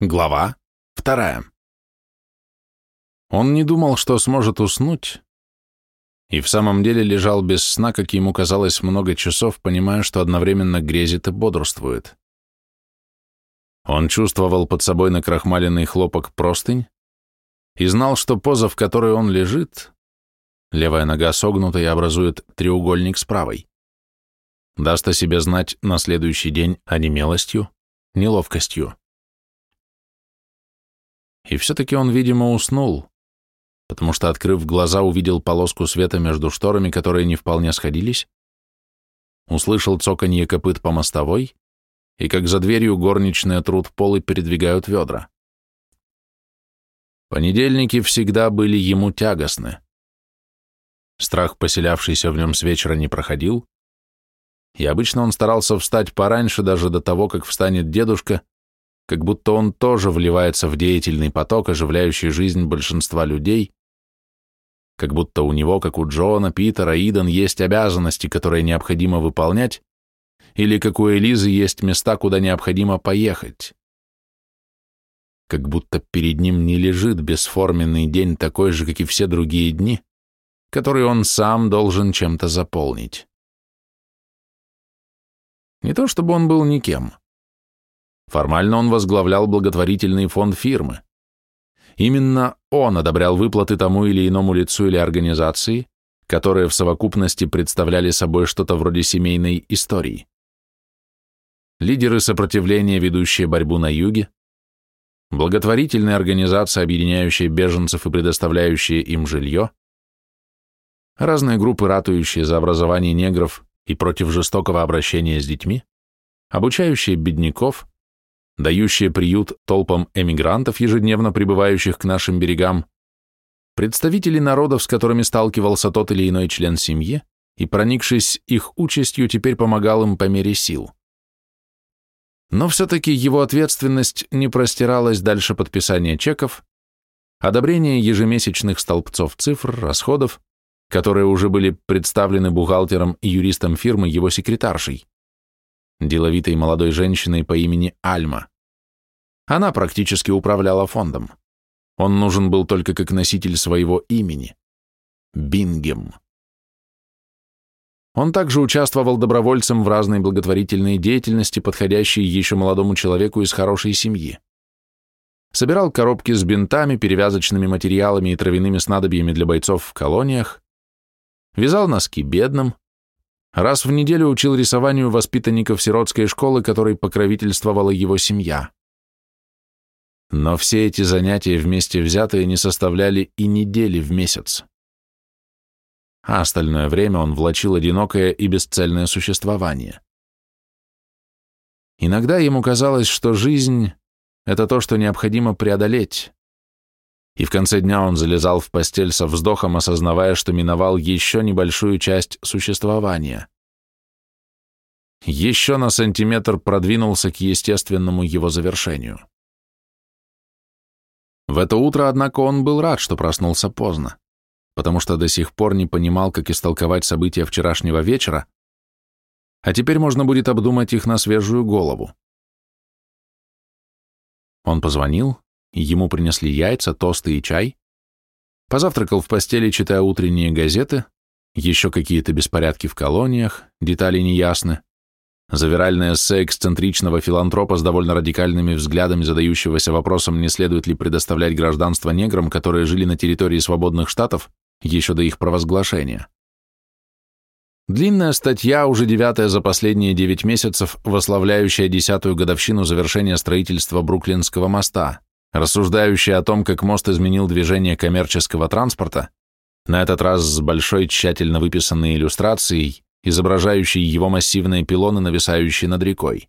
Глава вторая. Он не думал, что сможет уснуть, и в самом деле лежал без сна, как ему казалось, много часов, понимая, что одновременно грезит и бодрствует. Он чувствовал под собой накрахмаленный хлопок простынь и знал, что поза, в которой он лежит, левая нога согнута и образует треугольник с правой, даст о себе знать на следующий день онемелостью, неловкостью. И все-таки он, видимо, уснул, потому что, открыв глаза, увидел полоску света между шторами, которые не вполне сходились, услышал цоканье копыт по мостовой и как за дверью горничные труд пол и передвигают ведра. Понедельники всегда были ему тягостны. Страх, поселявшийся в нем с вечера, не проходил, и обычно он старался встать пораньше, даже до того, как встанет дедушка, как будто он тоже вливается в деятельный поток, оживляющий жизнь большинства людей, как будто у него, как у Джона, Питера, Иден, есть обязанности, которые необходимо выполнять, или как у Элизы есть места, куда необходимо поехать. Как будто перед ним не лежит бесформенный день такой же, как и все другие дни, которые он сам должен чем-то заполнить. Не то чтобы он был никем. Формально он возглавлял благотворительный фонд фирмы. Именно он одобрял выплаты тому или иному лицу или организации, которые в совокупности представляли собой что-то вроде семейной истории. Лидеры сопротивления, ведущие борьбу на юге, благотворительные организации, объединяющие беженцев и предоставляющие им жилье, разные группы, ратующие за образование негров и против жестокого обращения с детьми, обучающие бедняков, дающие приют толпам эмигрантов, ежедневно прибывающих к нашим берегам, представители народов, с которыми сталкивался тот или иной член семьи, и, проникшись их участью, теперь помогал им по мере сил. Но все-таки его ответственность не простиралась дальше подписания чеков, одобрения ежемесячных столбцов цифр, расходов, которые уже были представлены бухгалтером и юристом фирмы его секретаршей деловитой молодой женщиной по имени Альма. Она практически управляла фондом. Он нужен был только как носитель своего имени – Бингем. Он также участвовал добровольцем в разной благотворительной деятельности, подходящей еще молодому человеку из хорошей семьи. Собирал коробки с бинтами, перевязочными материалами и травяными снадобьями для бойцов в колониях, вязал носки бедным, Раз в неделю учил рисованию воспитанников сиротской школы, которой покровительствовала его семья. Но все эти занятия вместе взятые не составляли и недели в месяц. А остальное время он влачил одинокое и бесцельное существование. Иногда ему казалось, что жизнь — это то, что необходимо преодолеть, и в конце дня он залезал в постель со вздохом, осознавая, что миновал еще небольшую часть существования. Еще на сантиметр продвинулся к естественному его завершению. В это утро, однако, он был рад, что проснулся поздно, потому что до сих пор не понимал, как истолковать события вчерашнего вечера, а теперь можно будет обдумать их на свежую голову. Он позвонил, Ему принесли яйца, тосты и чай. Позавтракал в постели, читая утренние газеты, еще какие-то беспорядки в колониях, детали неясны. Завиральное эссе эксцентричного филантропа с довольно радикальными взглядами, задающегося вопросом, не следует ли предоставлять гражданство неграм, которые жили на территории свободных штатов еще до их провозглашения. Длинная статья, уже девятая за последние девять месяцев, вославляющая десятую годовщину завершения строительства Бруклинского моста рассуждающий о том, как мост изменил движение коммерческого транспорта, на этот раз с большой тщательно выписанной иллюстрацией, изображающей его массивные пилоны, нависающие над рекой.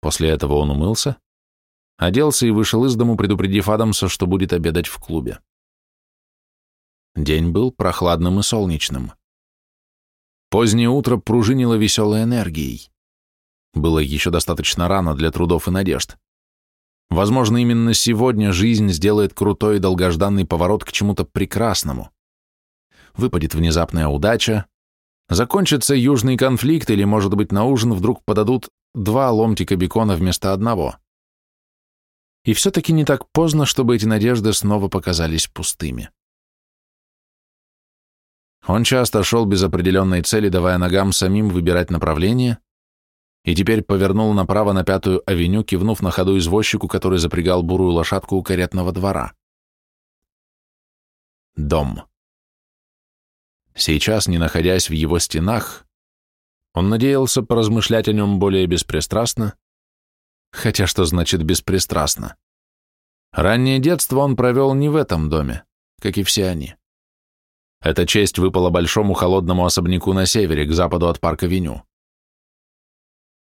После этого он умылся, оделся и вышел из дому, предупредив Адамса, что будет обедать в клубе. День был прохладным и солнечным. Позднее утро пружинило веселой энергией. Было еще достаточно рано для трудов и надежд. Возможно, именно сегодня жизнь сделает крутой и долгожданный поворот к чему-то прекрасному. Выпадет внезапная удача, закончится южный конфликт или, может быть, на ужин вдруг подадут два ломтика бекона вместо одного. И все-таки не так поздно, чтобы эти надежды снова показались пустыми. Он часто шел без определенной цели, давая ногам самим выбирать направление, и теперь повернул направо на Пятую авеню, кивнув на ходу извозчику, который запрягал бурую лошадку у каретного двора. Дом. Сейчас, не находясь в его стенах, он надеялся поразмышлять о нем более беспристрастно, хотя что значит беспристрастно? Раннее детство он провел не в этом доме, как и все они. Эта честь выпала большому холодному особняку на севере, к западу от парка Веню.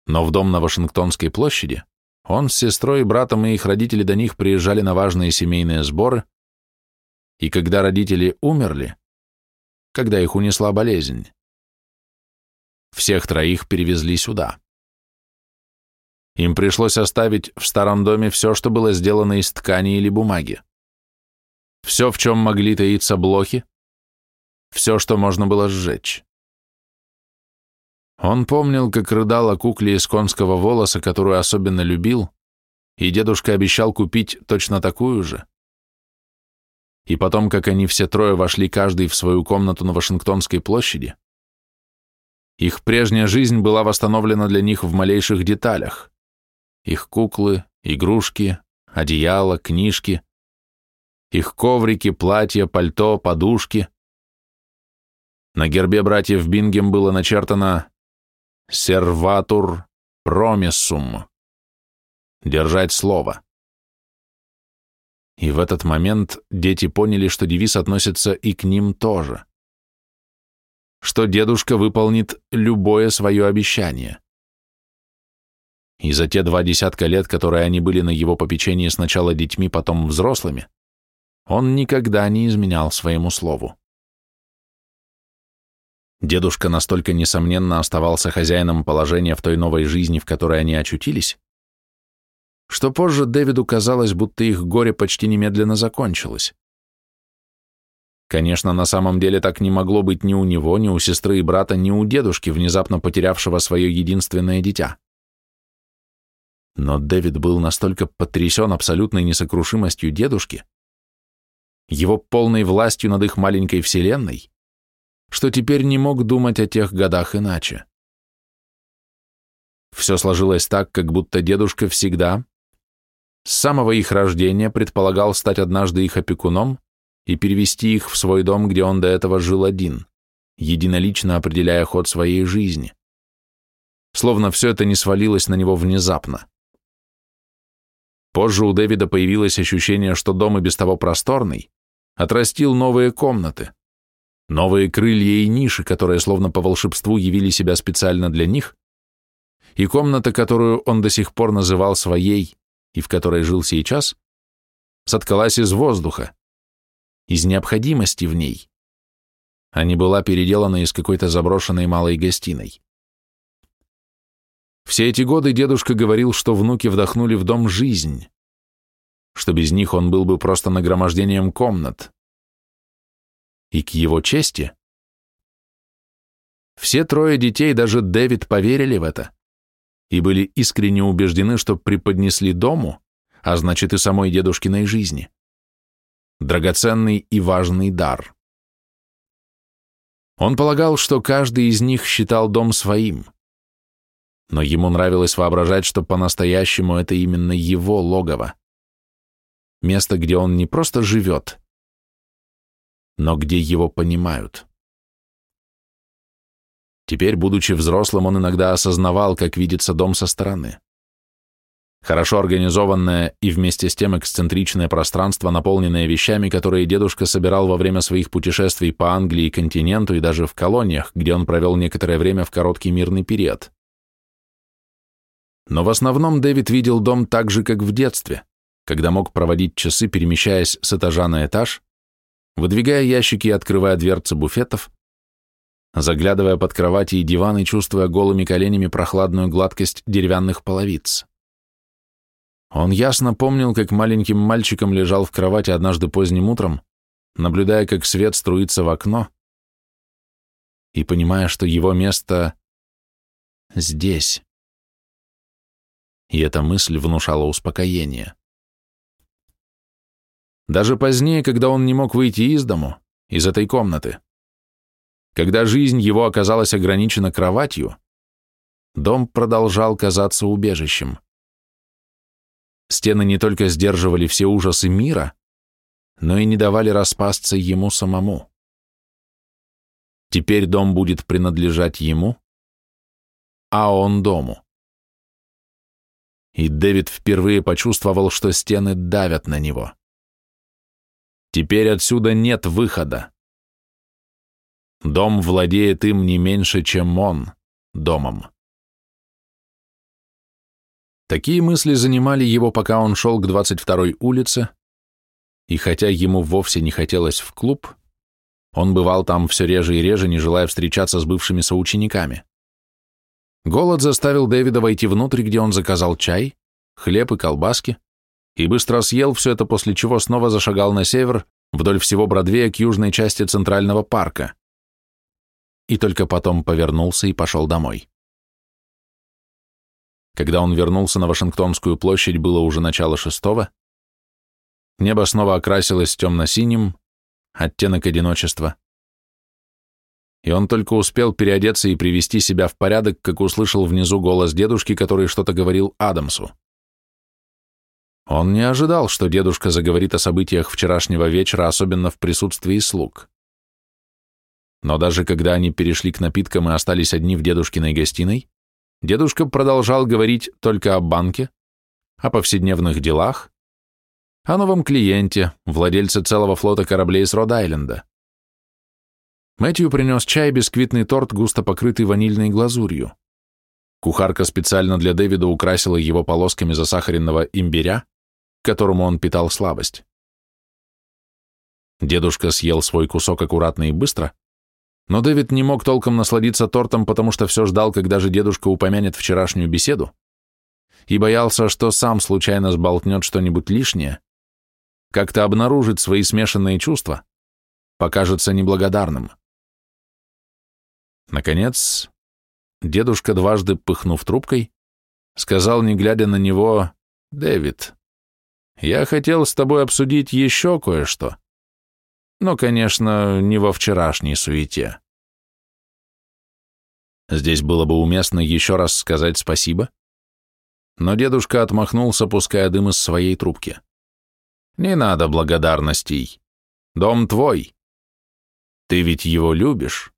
Но в дом на Вашингтонской площади он с сестрой и братом и их родители до них приезжали на важные семейные сборы, и когда родители умерли, когда их унесла болезнь, всех троих перевезли сюда. Им пришлось оставить в старом доме все, что было сделано из ткани или бумаги. Все, в чем могли таиться блохи, все, что можно было сжечь. Он помнил, как рыдала кукле из конского волоса, которую особенно любил, и дедушка обещал купить точно такую же. И потом, как они все трое вошли каждый в свою комнату на Вашингтонской площади, их прежняя жизнь была восстановлена для них в малейших деталях. Их куклы, игрушки, одеяла, книжки, их коврики, платья, пальто, подушки. На гербе братьев Бингем было начертано «Серватур промиссум» — «Держать слово». И в этот момент дети поняли, что девиз относится и к ним тоже. Что дедушка выполнит любое свое обещание. И за те два десятка лет, которые они были на его попечении сначала детьми, потом взрослыми, он никогда не изменял своему слову. Дедушка настолько несомненно оставался хозяином положения в той новой жизни, в которой они очутились, что позже Дэвиду казалось, будто их горе почти немедленно закончилось. Конечно, на самом деле так не могло быть ни у него, ни у сестры и брата, ни у дедушки, внезапно потерявшего свое единственное дитя. Но Дэвид был настолько потрясен абсолютной несокрушимостью дедушки, его полной властью над их маленькой вселенной, что теперь не мог думать о тех годах иначе. Все сложилось так, как будто дедушка всегда, с самого их рождения, предполагал стать однажды их опекуном и перевести их в свой дом, где он до этого жил один, единолично определяя ход своей жизни. Словно все это не свалилось на него внезапно. Позже у Дэвида появилось ощущение, что дом и без того просторный, отрастил новые комнаты, новые крылья и ниши, которые словно по волшебству явили себя специально для них, и комната, которую он до сих пор называл своей и в которой жил сейчас, соткалась из воздуха, из необходимости в ней, а не была переделана из какой-то заброшенной малой гостиной. Все эти годы дедушка говорил, что внуки вдохнули в дом жизнь, что без них он был бы просто нагромождением комнат. И к его чести, все трое детей, даже Дэвид, поверили в это и были искренне убеждены, что преподнесли дому, а значит и самой дедушкиной жизни, драгоценный и важный дар. Он полагал, что каждый из них считал дом своим – но ему нравилось воображать, что по-настоящему это именно его логово. Место, где он не просто живет, но где его понимают. Теперь, будучи взрослым, он иногда осознавал, как видится дом со стороны. Хорошо организованное и вместе с тем эксцентричное пространство, наполненное вещами, которые дедушка собирал во время своих путешествий по Англии континенту и даже в колониях, где он провел некоторое время в короткий мирный период. Но в основном Дэвид видел дом так же, как в детстве, когда мог проводить часы, перемещаясь с этажа на этаж, выдвигая ящики и открывая дверцы буфетов, заглядывая под кровати и диван и чувствуя голыми коленями прохладную гладкость деревянных половиц. Он ясно помнил, как маленьким мальчиком лежал в кровати однажды поздним утром, наблюдая, как свет струится в окно, и понимая, что его место здесь и эта мысль внушала успокоение. Даже позднее, когда он не мог выйти из дому, из этой комнаты. Когда жизнь его оказалась ограничена кроватью, дом продолжал казаться убежищем. Стены не только сдерживали все ужасы мира, но и не давали распасться ему самому. Теперь дом будет принадлежать ему, а он дому. И Дэвид впервые почувствовал, что стены давят на него. Теперь отсюда нет выхода. Дом владеет им не меньше, чем он домом. Такие мысли занимали его, пока он шел к 22-й улице, и хотя ему вовсе не хотелось в клуб, он бывал там все реже и реже, не желая встречаться с бывшими соучениками. Голод заставил Дэвида войти внутрь, где он заказал чай, хлеб и колбаски, и быстро съел все это, после чего снова зашагал на север, вдоль всего Бродвея к южной части Центрального парка. И только потом повернулся и пошел домой. Когда он вернулся на Вашингтонскую площадь, было уже начало шестого, Небо снова окрасилось темно-синим, оттенок одиночества. И он только успел переодеться и привести себя в порядок, как услышал внизу голос дедушки, который что-то говорил Адамсу. Он не ожидал, что дедушка заговорит о событиях вчерашнего вечера, особенно в присутствии слуг. Но даже когда они перешли к напиткам и остались одни в дедушкиной гостиной, дедушка продолжал говорить только о банке, о повседневных делах, о новом клиенте, владельце целого флота кораблей с Род-Айленда. Мэтью принес чай и бисквитный торт, густо покрытый ванильной глазурью. Кухарка специально для Дэвида украсила его полосками засахаренного имбиря, к которому он питал слабость. Дедушка съел свой кусок аккуратно и быстро, но Дэвид не мог толком насладиться тортом, потому что все ждал, когда же дедушка упомянет вчерашнюю беседу, и боялся, что сам случайно сболтнет что-нибудь лишнее, как-то обнаружит свои смешанные чувства, покажется неблагодарным. Наконец, дедушка, дважды пыхнув трубкой, сказал, не глядя на него, «Дэвид, я хотел с тобой обсудить еще кое-что, но, конечно, не во вчерашней суете». Здесь было бы уместно еще раз сказать спасибо, но дедушка отмахнулся, пуская дым из своей трубки. Не надо благодарностей. Дом твой. Ты ведь его любишь?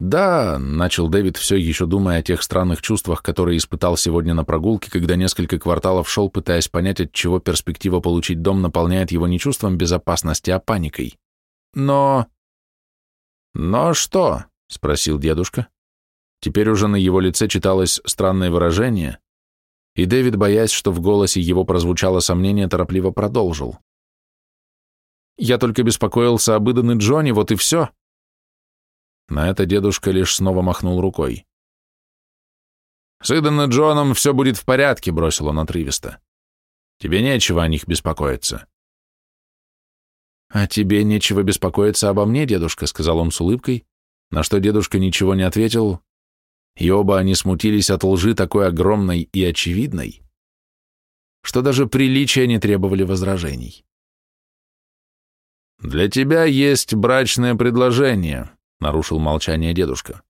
Да, начал Дэвид, все еще думая о тех странных чувствах, которые испытал сегодня на прогулке, когда несколько кварталов шел, пытаясь понять, от чего перспектива получить дом наполняет его не чувством безопасности, а паникой. Но... Но что? Спросил дедушка. Теперь уже на его лице читалось странное выражение, и Дэвид, боясь, что в голосе его прозвучало сомнение, торопливо продолжил. «Я только беспокоился об Иден и Джонни, вот и все». На это дедушка лишь снова махнул рукой. «С Иден и Джоном все будет в порядке», — бросил он отрывисто. «Тебе нечего о них беспокоиться». «А тебе нечего беспокоиться обо мне, дедушка», — сказал он с улыбкой, на что дедушка ничего не ответил, и оба они смутились от лжи такой огромной и очевидной, что даже приличия не требовали возражений. «Для тебя есть брачное предложение», — нарушил молчание дедушка.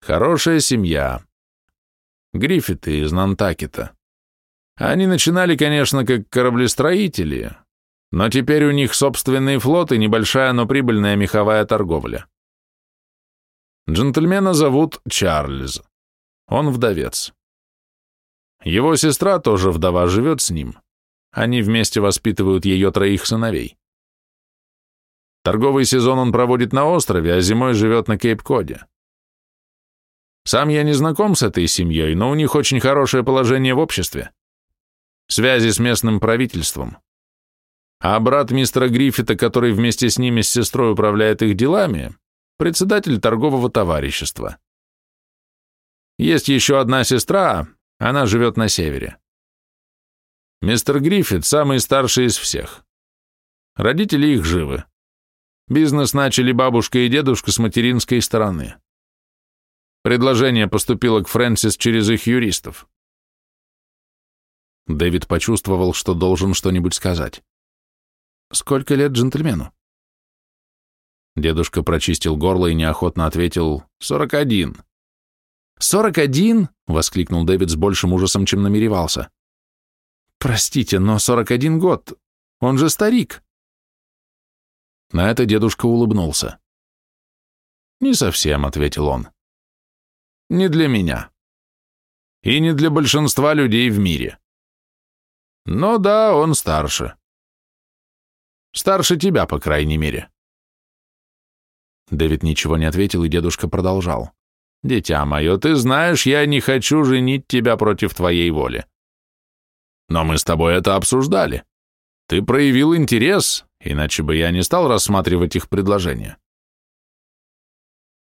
«Хорошая семья. Гриффиты из Нантакета. Они начинали, конечно, как кораблестроители, но теперь у них собственный флот и небольшая, но прибыльная меховая торговля. Джентльмена зовут Чарльз. Он вдовец. Его сестра, тоже вдова, живет с ним. Они вместе воспитывают ее троих сыновей. Торговый сезон он проводит на острове, а зимой живет на Кейп-Коде. Сам я не знаком с этой семьей, но у них очень хорошее положение в обществе. Связи с местным правительством. А брат мистера Гриффита, который вместе с ними с сестрой управляет их делами, председатель торгового товарищества. Есть еще одна сестра, она живет на севере. Мистер Гриффит самый старший из всех. Родители их живы. Бизнес начали бабушка и дедушка с материнской стороны. Предложение поступило к Фрэнсис через их юристов. Дэвид почувствовал, что должен что-нибудь сказать. «Сколько лет джентльмену?» Дедушка прочистил горло и неохотно ответил «Сорок один». «Сорок один?» — воскликнул Дэвид с большим ужасом, чем намеревался. «Простите, но сорок один год. Он же старик». На это дедушка улыбнулся. «Не совсем», — ответил он. «Не для меня. И не для большинства людей в мире. Но да, он старше. Старше тебя, по крайней мере». Дэвид ничего не ответил, и дедушка продолжал. «Дитя мое, ты знаешь, я не хочу женить тебя против твоей воли. Но мы с тобой это обсуждали. Ты проявил интерес, иначе бы я не стал рассматривать их предложение.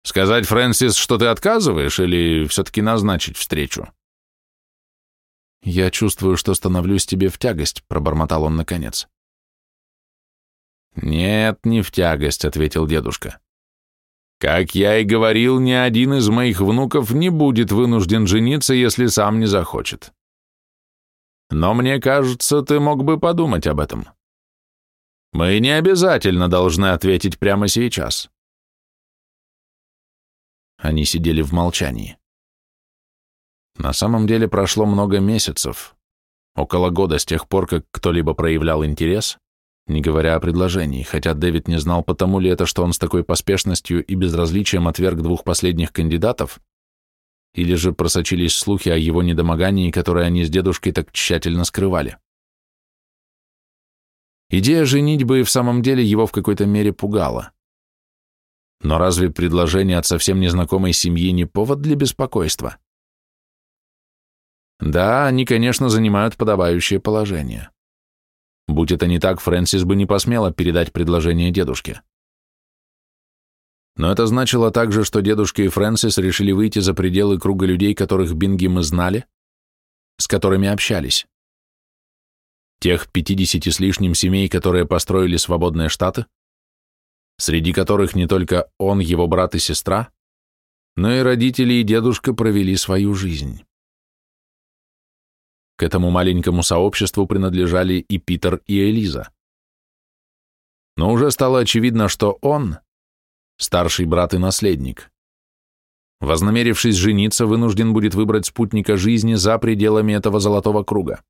Сказать, Фрэнсис, что ты отказываешь, или все-таки назначить встречу?» «Я чувствую, что становлюсь тебе в тягость», — пробормотал он наконец. «Нет, не в тягость», — ответил дедушка. Как я и говорил, ни один из моих внуков не будет вынужден жениться, если сам не захочет. Но мне кажется, ты мог бы подумать об этом. Мы не обязательно должны ответить прямо сейчас. Они сидели в молчании. На самом деле прошло много месяцев, около года с тех пор, как кто-либо проявлял интерес, не говоря о предложении, хотя Дэвид не знал, потому ли это, что он с такой поспешностью и безразличием отверг двух последних кандидатов, или же просочились слухи о его недомогании, которые они с дедушкой так тщательно скрывали. Идея женитьбы и в самом деле его в какой-то мере пугала. Но разве предложение от совсем незнакомой семьи не повод для беспокойства? Да, они, конечно, занимают подобающее положение. Будь это не так, Фрэнсис бы не посмела передать предложение дедушке. Но это значило также, что дедушка и Фрэнсис решили выйти за пределы круга людей, которых Бинги мы знали, с которыми общались. Тех 50 с лишним семей, которые построили свободные штаты, среди которых не только он, его брат и сестра, но и родители и дедушка провели свою жизнь. К этому маленькому сообществу принадлежали и Питер, и Элиза. Но уже стало очевидно, что он – старший брат и наследник. Вознамерившись жениться, вынужден будет выбрать спутника жизни за пределами этого золотого круга.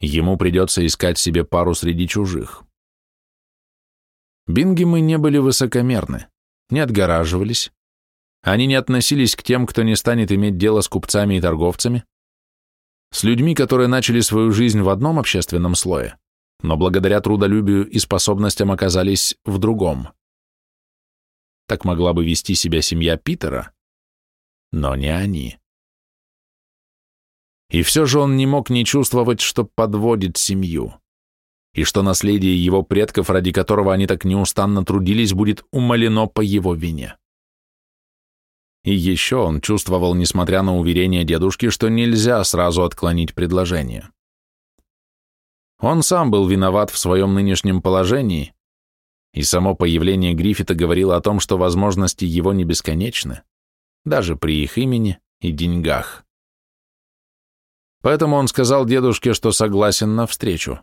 Ему придется искать себе пару среди чужих. Бингемы не были высокомерны, не отгораживались, они не относились к тем, кто не станет иметь дело с купцами и торговцами, с людьми, которые начали свою жизнь в одном общественном слое, но благодаря трудолюбию и способностям оказались в другом. Так могла бы вести себя семья Питера, но не они. И все же он не мог не чувствовать, что подводит семью, и что наследие его предков, ради которого они так неустанно трудились, будет умолено по его вине. И еще он чувствовал, несмотря на уверение дедушки, что нельзя сразу отклонить предложение. Он сам был виноват в своем нынешнем положении, и само появление Гриффита говорило о том, что возможности его не бесконечны, даже при их имени и деньгах. Поэтому он сказал дедушке, что согласен на встречу.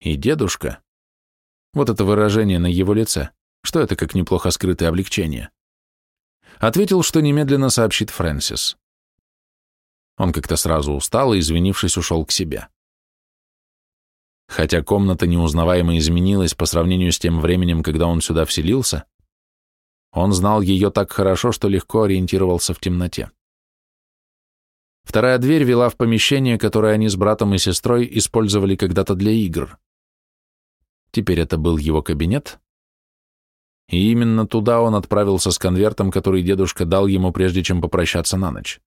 И дедушка, вот это выражение на его лице, что это как неплохо скрытое облегчение, ответил, что немедленно сообщит Фрэнсис. Он как-то сразу устал и, извинившись, ушел к себе. Хотя комната неузнаваемо изменилась по сравнению с тем временем, когда он сюда вселился, он знал ее так хорошо, что легко ориентировался в темноте. Вторая дверь вела в помещение, которое они с братом и сестрой использовали когда-то для игр. Теперь это был его кабинет, и именно туда он отправился с конвертом, который дедушка дал ему, прежде чем попрощаться на ночь.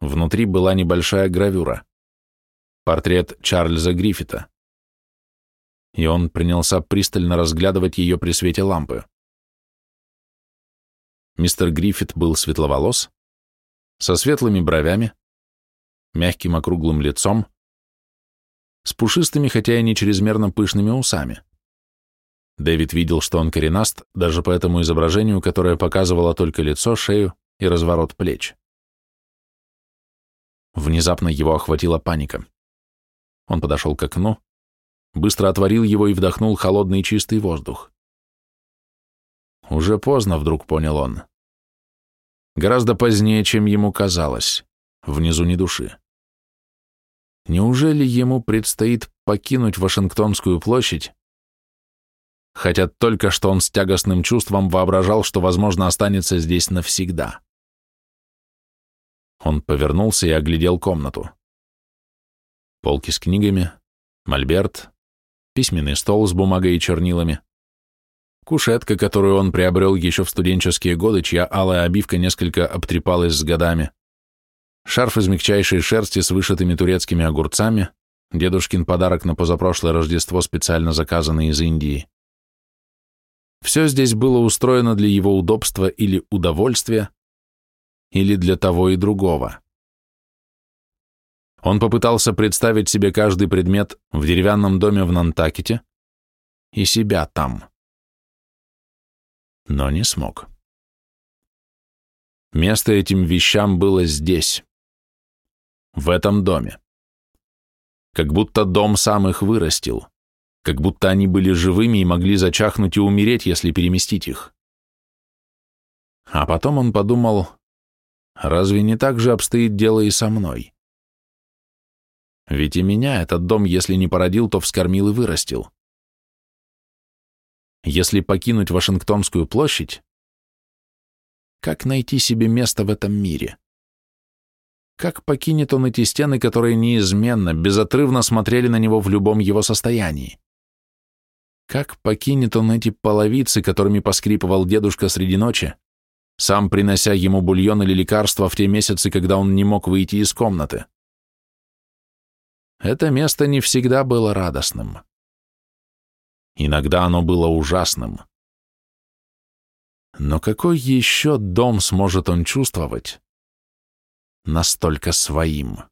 Внутри была небольшая гравюра. Портрет Чарльза Гриффита. И он принялся пристально разглядывать ее при свете лампы. Мистер Гриффит был светловолос, со светлыми бровями, мягким округлым лицом, с пушистыми, хотя и не чрезмерно пышными усами. Дэвид видел, что он коренаст, даже по этому изображению, которое показывало только лицо, шею и разворот плеч. Внезапно его охватила паника. Он подошел к окну, быстро отворил его и вдохнул холодный чистый воздух. Уже поздно, вдруг понял он. Гораздо позднее, чем ему казалось. Внизу ни души. Неужели ему предстоит покинуть Вашингтонскую площадь? Хотя только что он с тягостным чувством воображал, что, возможно, останется здесь навсегда. Он повернулся и оглядел комнату. Полки с книгами, мольберт, письменный стол с бумагой и чернилами, кушетка, которую он приобрел еще в студенческие годы, чья алая обивка несколько обтрепалась с годами, шарф из мягчайшей шерсти с вышитыми турецкими огурцами, дедушкин подарок на позапрошлое Рождество, специально заказанный из Индии. Все здесь было устроено для его удобства или удовольствия, или для того и другого. Он попытался представить себе каждый предмет в деревянном доме в Нантакете и себя там. Но не смог. Место этим вещам было здесь, в этом доме. Как будто дом сам их вырастил, как будто они были живыми и могли зачахнуть и умереть, если переместить их. А потом он подумал, Разве не так же обстоит дело и со мной? Ведь и меня этот дом, если не породил, то вскормил и вырастил. Если покинуть Вашингтонскую площадь, как найти себе место в этом мире? Как покинет он эти стены, которые неизменно, безотрывно смотрели на него в любом его состоянии? Как покинет он эти половицы, которыми поскрипывал дедушка среди ночи, сам принося ему бульон или лекарства в те месяцы, когда он не мог выйти из комнаты. Это место не всегда было радостным. Иногда оно было ужасным. Но какой еще дом сможет он чувствовать настолько своим?